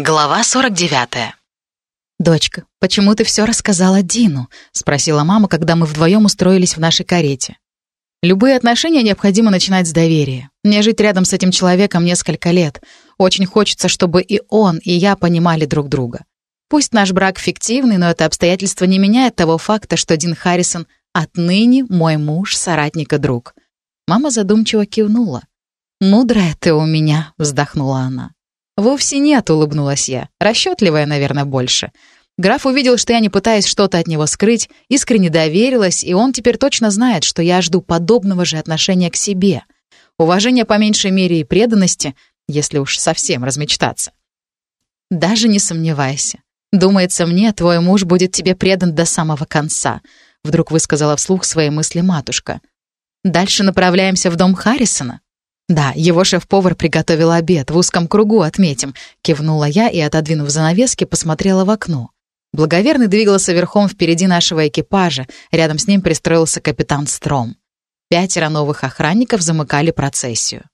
Глава 49. «Дочка, почему ты все рассказала Дину?» — спросила мама, когда мы вдвоем устроились в нашей карете. «Любые отношения необходимо начинать с доверия. Мне жить рядом с этим человеком несколько лет. Очень хочется, чтобы и он, и я понимали друг друга. Пусть наш брак фиктивный, но это обстоятельство не меняет того факта, что Дин Харрисон отныне мой муж, соратник и друг». Мама задумчиво кивнула. «Мудрая ты у меня», — вздохнула она. «Вовсе нет», — улыбнулась я. «Расчетливая, наверное, больше». Граф увидел, что я не пытаюсь что-то от него скрыть, искренне доверилась, и он теперь точно знает, что я жду подобного же отношения к себе. Уважения по меньшей мере и преданности, если уж совсем размечтаться. «Даже не сомневайся. Думается мне, твой муж будет тебе предан до самого конца», вдруг высказала вслух свои мысли матушка. «Дальше направляемся в дом Харрисона». «Да, его шеф-повар приготовил обед, в узком кругу отметим», — кивнула я и, отодвинув занавески, посмотрела в окно. Благоверный двигался верхом впереди нашего экипажа, рядом с ним пристроился капитан Стром. Пятеро новых охранников замыкали процессию.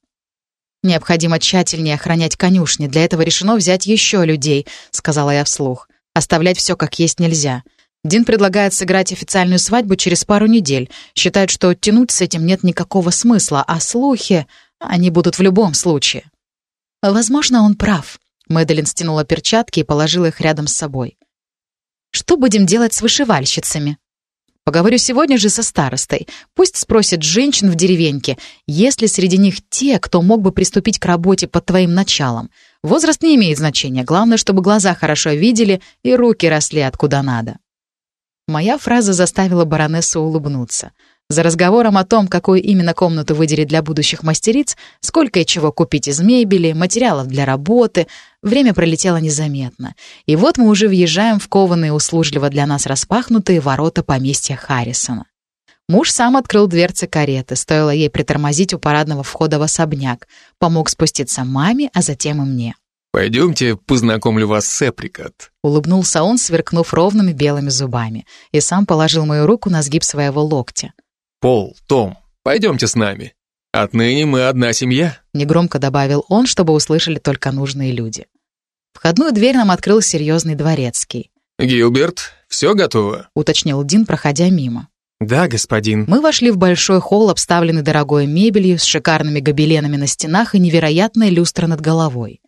«Необходимо тщательнее охранять конюшни, для этого решено взять еще людей», — сказала я вслух. «Оставлять все как есть нельзя. Дин предлагает сыграть официальную свадьбу через пару недель. Считает, что тянуть с этим нет никакого смысла, а слухи... Они будут в любом случае. Возможно, он прав. Мэдалин стянула перчатки и положила их рядом с собой. Что будем делать с вышивальщицами? Поговорю сегодня же со старостой. Пусть спросит женщин в деревеньке, есть ли среди них те, кто мог бы приступить к работе под твоим началом. Возраст не имеет значения, главное, чтобы глаза хорошо видели и руки росли откуда надо. Моя фраза заставила баронессу улыбнуться. За разговором о том, какую именно комнату выделить для будущих мастериц, сколько и чего купить из мебели, материалов для работы, время пролетело незаметно. И вот мы уже въезжаем в кованые услужливо для нас распахнутые ворота поместья Харрисона. Муж сам открыл дверцы кареты, стоило ей притормозить у парадного входа в особняк, помог спуститься маме, а затем и мне. «Пойдемте, познакомлю вас с Эприкот». Улыбнулся он, сверкнув ровными белыми зубами, и сам положил мою руку на сгиб своего локтя. «Пол, Том, пойдемте с нами. Отныне мы одна семья», — негромко добавил он, чтобы услышали только нужные люди. Входную дверь нам открыл серьезный дворецкий. «Гилберт, все готово?» — уточнил Дин, проходя мимо. «Да, господин». Мы вошли в большой холл, обставленный дорогой мебелью, с шикарными гобеленами на стенах и невероятной люстрой над головой.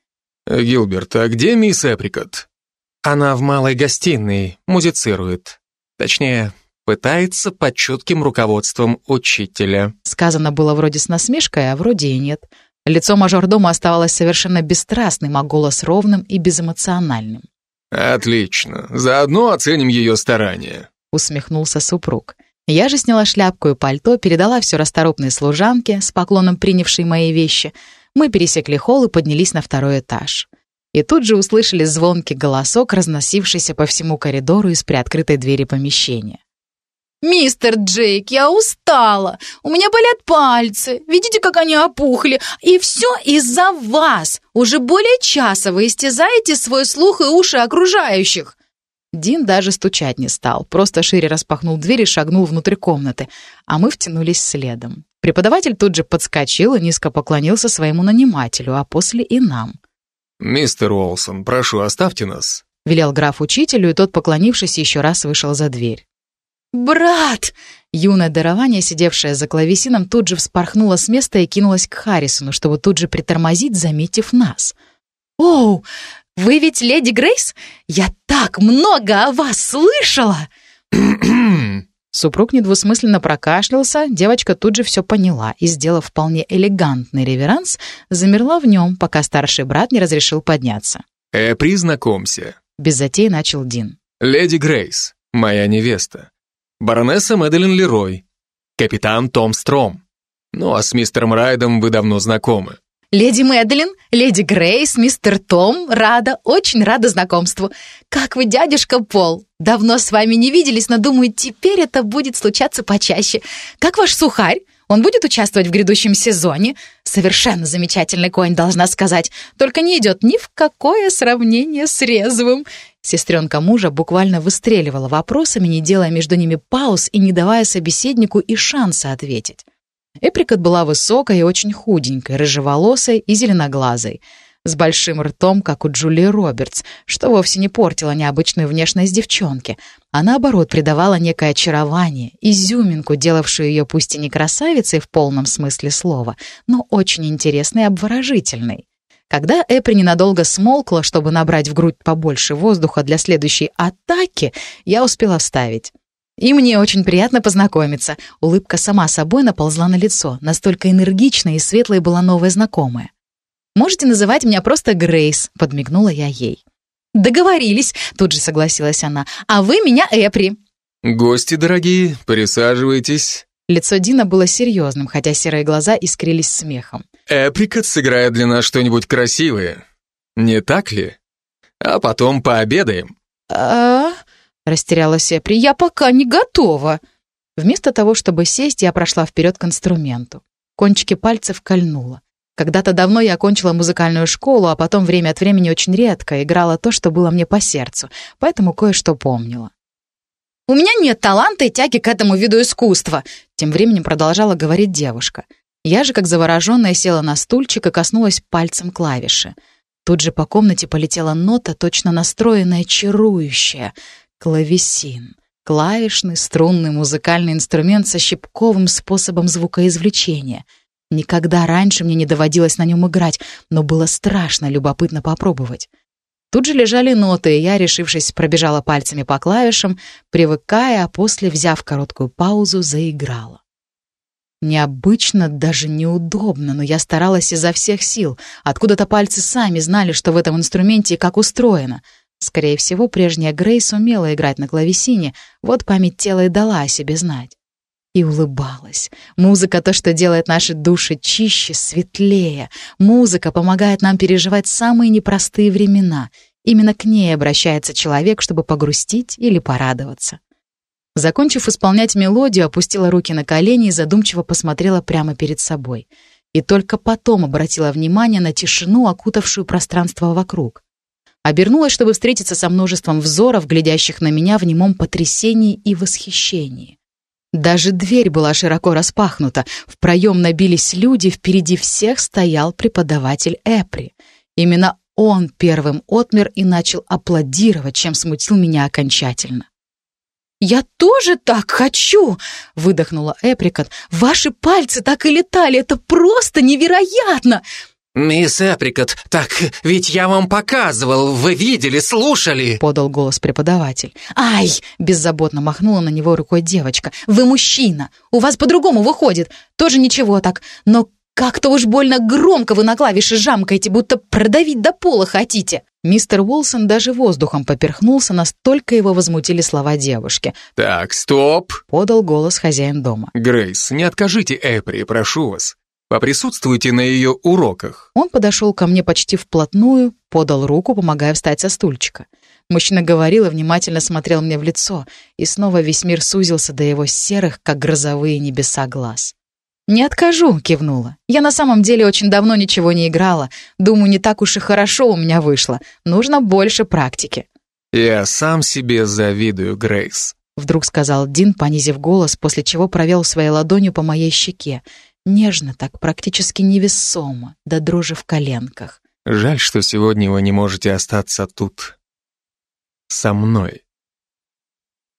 «Гилберт, а где мисс Эприкот?» «Она в малой гостиной, музицирует. Точнее, Пытается под чутким руководством учителя. Сказано было вроде с насмешкой, а вроде и нет. Лицо мажордома оставалось совершенно бесстрастным, а голос ровным и безэмоциональным. «Отлично. Заодно оценим ее старания», — усмехнулся супруг. Я же сняла шляпку и пальто, передала все расторопной служанке, с поклоном принявшей мои вещи. Мы пересекли холл и поднялись на второй этаж. И тут же услышали звонкий голосок, разносившийся по всему коридору из приоткрытой двери помещения. «Мистер Джейк, я устала. У меня болят пальцы. Видите, как они опухли? И все из-за вас. Уже более часа вы истязаете свой слух и уши окружающих». Дин даже стучать не стал, просто шире распахнул дверь и шагнул внутрь комнаты, а мы втянулись следом. Преподаватель тут же подскочил и низко поклонился своему нанимателю, а после и нам. «Мистер Уолсон, прошу, оставьте нас», — велел граф учителю, и тот, поклонившись, еще раз вышел за дверь. «Брат!» Юное дарование, сидевшее за клавесином, тут же вспорхнула с места и кинулась к Харрисону, чтобы тут же притормозить, заметив нас. «Оу, вы ведь леди Грейс? Я так много о вас слышала!» Супруг недвусмысленно прокашлялся, девочка тут же все поняла и, сделав вполне элегантный реверанс, замерла в нем, пока старший брат не разрешил подняться. «Э, признакомься», — без затей начал Дин. «Леди Грейс, моя невеста баронесса Мэдалин Лерой, капитан Том Стром. Ну а с мистером Райдом вы давно знакомы. «Леди Мэдалин, леди Грейс, мистер Том, рада, очень рада знакомству. Как вы, дядюшка Пол? Давно с вами не виделись, но думаю, теперь это будет случаться почаще. Как ваш сухарь? Он будет участвовать в грядущем сезоне? Совершенно замечательный конь, должна сказать. Только не идет ни в какое сравнение с резвым. Сестренка мужа буквально выстреливала вопросами, не делая между ними пауз и не давая собеседнику и шанса ответить. Эприкот была высокой и очень худенькой, рыжеволосой и зеленоглазой. с большим ртом, как у Джулии Робертс, что вовсе не портило необычную внешность девчонки, а наоборот придавало некое очарование, изюминку, делавшую ее пусть и не красавицей в полном смысле слова, но очень интересной и обворожительной. Когда Эпри ненадолго смолкла, чтобы набрать в грудь побольше воздуха для следующей атаки, я успела вставить. «И мне очень приятно познакомиться». Улыбка сама собой наползла на лицо. Настолько энергичной и светлой была новая знакомая. «Можете называть меня просто Грейс», — подмигнула я ей. «Договорились», — тут же согласилась она. «А вы меня Эпри». «Гости дорогие, присаживайтесь». Лицо Дина было серьезным, хотя серые глаза искрились смехом. «Эприкот сыграет для нас что-нибудь красивое. Не так ли? А потом пообедаем». «А...» Растерялась Эпри. «Я пока не готова». Вместо того, чтобы сесть, я прошла вперед к инструменту. Кончики пальцев кольнуло. Когда-то давно я окончила музыкальную школу, а потом время от времени очень редко играла то, что было мне по сердцу, поэтому кое-что помнила. «У меня нет таланта и тяги к этому виду искусства», тем временем продолжала говорить девушка. Я же, как завороженная, села на стульчик и коснулась пальцем клавиши. Тут же по комнате полетела нота, точно настроенная, чарующая. Клавесин. Клавишный, струнный музыкальный инструмент со щипковым способом звукоизвлечения. Никогда раньше мне не доводилось на нем играть, но было страшно любопытно попробовать. Тут же лежали ноты, и я, решившись, пробежала пальцами по клавишам, привыкая, а после, взяв короткую паузу, заиграла. Необычно, даже неудобно, но я старалась изо всех сил. Откуда-то пальцы сами знали, что в этом инструменте и как устроено — Скорее всего, прежняя Грейс умела играть на клавесине, вот память тела и дала о себе знать. И улыбалась. Музыка — то, что делает наши души чище, светлее. Музыка помогает нам переживать самые непростые времена. Именно к ней обращается человек, чтобы погрустить или порадоваться. Закончив исполнять мелодию, опустила руки на колени и задумчиво посмотрела прямо перед собой. И только потом обратила внимание на тишину, окутавшую пространство вокруг. Обернулась, чтобы встретиться со множеством взоров, глядящих на меня в немом потрясении и восхищении. Даже дверь была широко распахнута, в проем набились люди, впереди всех стоял преподаватель Эпри. Именно он первым отмер и начал аплодировать, чем смутил меня окончательно. «Я тоже так хочу!» — выдохнула Эприкот. «Ваши пальцы так и летали! Это просто невероятно! «Мисс Эприкот, так ведь я вам показывал, вы видели, слушали!» Подал голос преподаватель. «Ай!» — беззаботно махнула на него рукой девочка. «Вы мужчина! У вас по-другому выходит! Тоже ничего так, но как-то уж больно громко вы на клавиши жамкаете, будто продавить до пола хотите!» Мистер Уолсон даже воздухом поперхнулся, настолько его возмутили слова девушки. «Так, стоп!» — подал голос хозяин дома. «Грейс, не откажите Эпри, прошу вас. Поприсутствуйте на ее уроках». Он подошел ко мне почти вплотную, подал руку, помогая встать со стульчика. Мужчина говорил и внимательно смотрел мне в лицо, и снова весь мир сузился до его серых, как грозовые небеса глаз. «Не откажу», — кивнула. «Я на самом деле очень давно ничего не играла. Думаю, не так уж и хорошо у меня вышло. Нужно больше практики». «Я сам себе завидую, Грейс», — вдруг сказал Дин, понизив голос, после чего провел своей ладонью по моей щеке. Нежно так, практически невесомо, до дрожи в коленках. Жаль, что сегодня вы не можете остаться тут со мной.